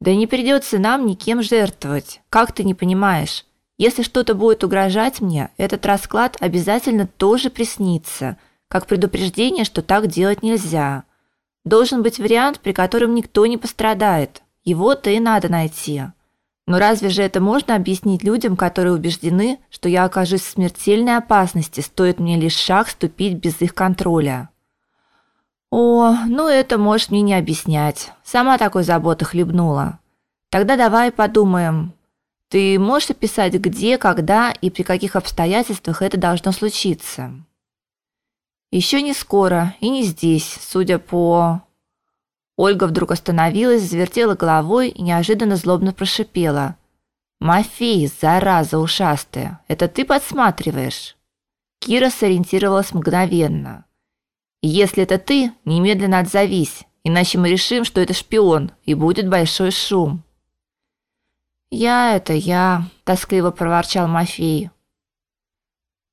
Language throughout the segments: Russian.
Да не придется нам никем жертвовать. Как ты не понимаешь? Если что-то будет угрожать мне, этот расклад обязательно тоже приснится, как предупреждение, что так делать нельзя. Должен быть вариант, при котором никто не пострадает. Его-то и надо найти. Но разве же это можно объяснить людям, которые убеждены, что я окажусь в смертельной опасности, стоит мне лишь шаг ступить без их контроля? О, ну это можешь мне не объяснять. Сама такой заботы хлебнула. Тогда давай подумаем. Ты можешь описать, где, когда и при каких обстоятельствах это должно случиться? Еще не скоро и не здесь, судя по Ольга вдруг остановилась, завертела головой и неожиданно злобно прошипела: "Мафей, зараза ушастая, это ты подсматриваешь?" Кира сориентировалась мгновенно. Если это ты, немедленно отзовись, иначе мы решим, что это шпион, и будет большой шум. Я это я, тоскливо проворчал Мафей.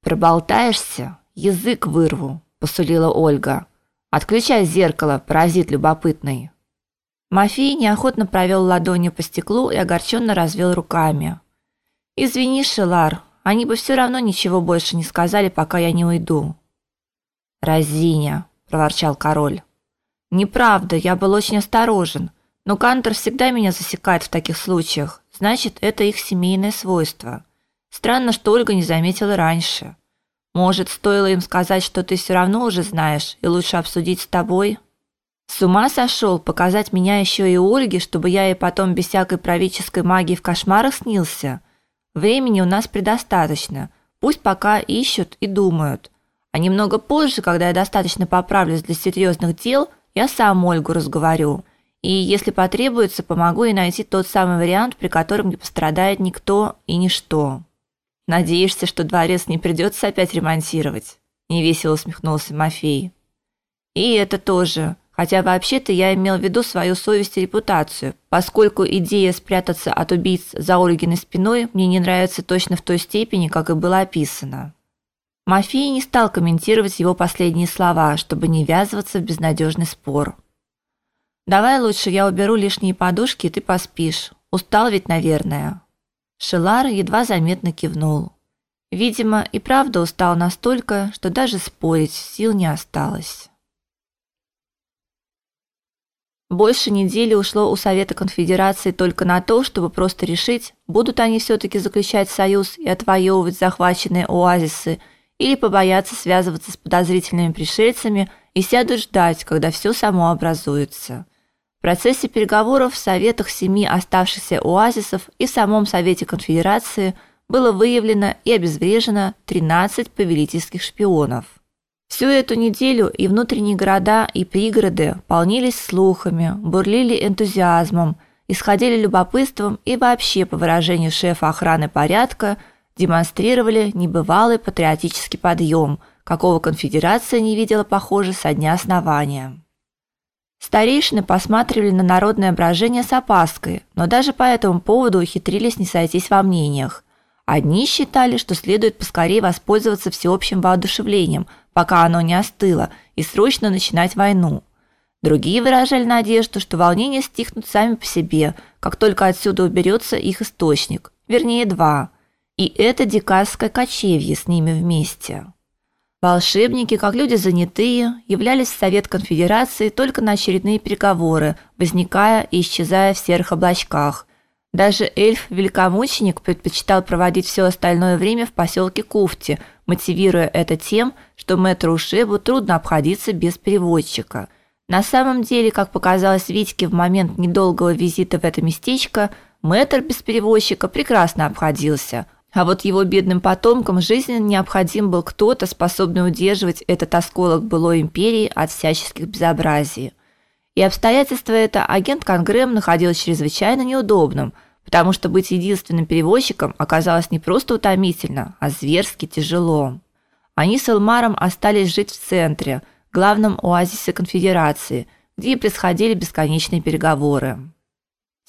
Проболтаешься, язык вырву, посулила Ольга. Отключай зеркало, паразит любопытный. Мафей неохотно провел ладонью по стеклу и огорченно развел руками. Извини, Шелар, они бы все равно ничего больше не сказали, пока я не уйду. Разиня, проворчал король. Неправда, я был очень осторожен, но Кантер всегда меня засекает в таких случаях. Значит, это их семейное свойство. Странно, что Ольга не заметила раньше. Может, стоило им сказать, что ты все равно уже знаешь, и лучше обсудить с тобой? С ума сошел показать меня еще и Ольге, чтобы я ей потом без всякой правительской магии в кошмарах снился. Времени у нас предостаточно. Пусть пока ищут и думают. А немного позже, когда я достаточно поправлюсь для серьезных дел, я сам Ольгу разговорю. И если потребуется, помогу ей найти тот самый вариант, при котором не пострадает никто и ничто. Надеешься, что дворец не придется опять ремонтировать? невесело усмехнулся Мафей. И это тоже. Хотя вообще-то я имел в виду свою совесть и репутацию, поскольку идея спрятаться от убийц за Ольгиной спиной мне не нравится точно в той степени, как и было описано. Мафей не стал комментировать его последние слова, чтобы не ввязываться в безнадежный спор. Давай лучше я уберу лишние подушки, и ты поспишь. Устал ведь, наверное. Шелар едва заметно кивнул. Видимо, и правда устал настолько, что даже спорить сил не осталось. Больше недели ушло у Совета Конфедерации только на то, чтобы просто решить, будут они все таки заключать союз и отвоевывать захваченные оазисы или побояться связываться с подозрительными пришельцами и сядут ждать, когда все само образуется. В процессе переговоров в советах семи оставшихся оазисов и в самом Совете Конфедерации было выявлено и обезврежено 13 повелительских шпионов. Всю эту неделю и внутренние города, и пригороды полнились слухами, бурлили энтузиазмом, исходили любопытством и вообще, по выражению шефа охраны порядка, демонстрировали небывалый патриотический подъем, какого конфедерация не видела, похоже, со дня основания. Старейшины посматривали на народное брожение с опаской, но даже по этому поводу ухитрились не сойтись во мнениях. Одни считали, что следует поскорее воспользоваться всеобщим воодушевлением, пока оно не остыло, и срочно начинать войну. Другие выражали надежду, что волнения стихнут сами по себе, как только отсюда уберется их источник, вернее, два – и это дикарское кочевье с ними вместе. Волшебники, как люди занятые, являлись в Совет Конфедерации только на очередные переговоры, возникая и исчезая в серых облачках. Даже эльф-великомученик предпочитал проводить все остальное время в поселке Куфти, мотивируя это тем, что мэтру Ушебу трудно обходиться без переводчика. На самом деле, как показалось Витьке в момент недолгого визита в это местечко, мэтр без переводчика прекрасно обходился – а вот его бедным потомкам жизненно необходим был кто-то, способный удерживать этот осколок былой империи от всяческих безобразий. И обстоятельство это агент Конгрэм находил чрезвычайно неудобным, потому что быть единственным перевозчиком оказалось не просто утомительно, а зверски тяжело. Они с Элмаром остались жить в центре, главном оазисе конфедерации, где и происходили бесконечные переговоры.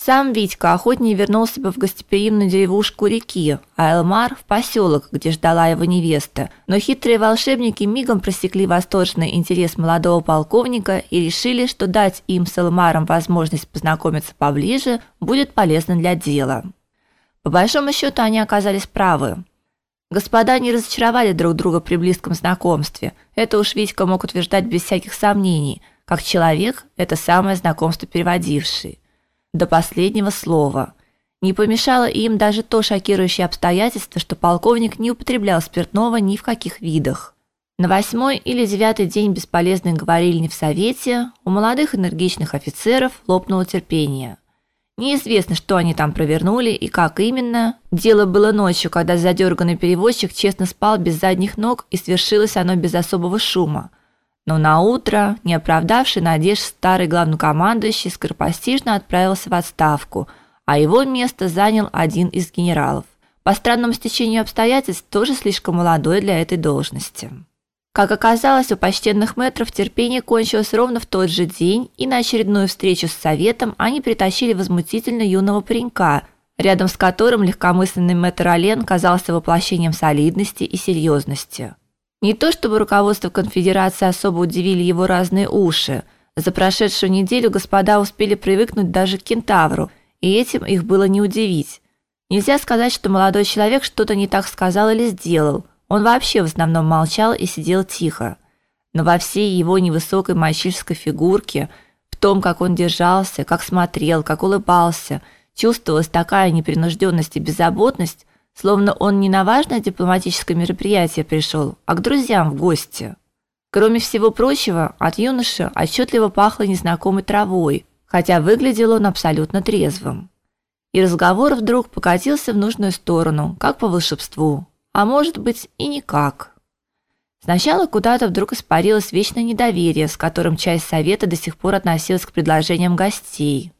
Сам Витька охотнее вернулся бы в гостеприимную деревушку реки, а Элмар в поселок, где ждала его невеста. Но хитрые волшебники мигом просекли восторженный интерес молодого полковника и решили, что дать им с Элмаром возможность познакомиться поближе будет полезно для дела. По большому счету они оказались правы. Господа не разочаровали друг друга при близком знакомстве. Это уж Витька мог утверждать без всяких сомнений. Как человек, это самое знакомство переводивший до последнего слова. Не помешало им даже то шокирующее обстоятельство, что полковник не употреблял спиртного ни в каких видах. На восьмой или девятый день бесполезной говорильни в совете у молодых энергичных офицеров лопнуло терпение. Неизвестно, что они там провернули и как именно. Дело было ночью, когда задерганный перевозчик честно спал без задних ног, и свершилось оно без особого шума. Но на утро, не оправдавший надежд, старый главнокомандующий скоропостижно отправился в отставку, а его место занял один из генералов. По странному стечению обстоятельств, тоже слишком молодой для этой должности. Как оказалось, у почтенных метров терпение кончилось ровно в тот же день, и на очередную встречу с советом они притащили возмутительно юного паренька, рядом с которым легкомысленный мэтр Ален казался воплощением солидности и серьезности. Не то чтобы руководство конфедерации особо удивили его разные уши. За прошедшую неделю господа успели привыкнуть даже к кентавру, и этим их было не удивить. Нельзя сказать, что молодой человек что-то не так сказал или сделал. Он вообще в основном молчал и сидел тихо. Но во всей его невысокой мальчишеской фигурке, в том, как он держался, как смотрел, как улыбался, чувствовалась такая непринужденность и беззаботность, словно он не на важное дипломатическое мероприятие пришел, а к друзьям в гости. Кроме всего прочего, от юноши отчетливо пахло незнакомой травой, хотя выглядел он абсолютно трезвым. И разговор вдруг покатился в нужную сторону, как по волшебству, а может быть и никак. Сначала куда-то вдруг испарилось вечное недоверие, с которым часть совета до сих пор относилась к предложениям гостей.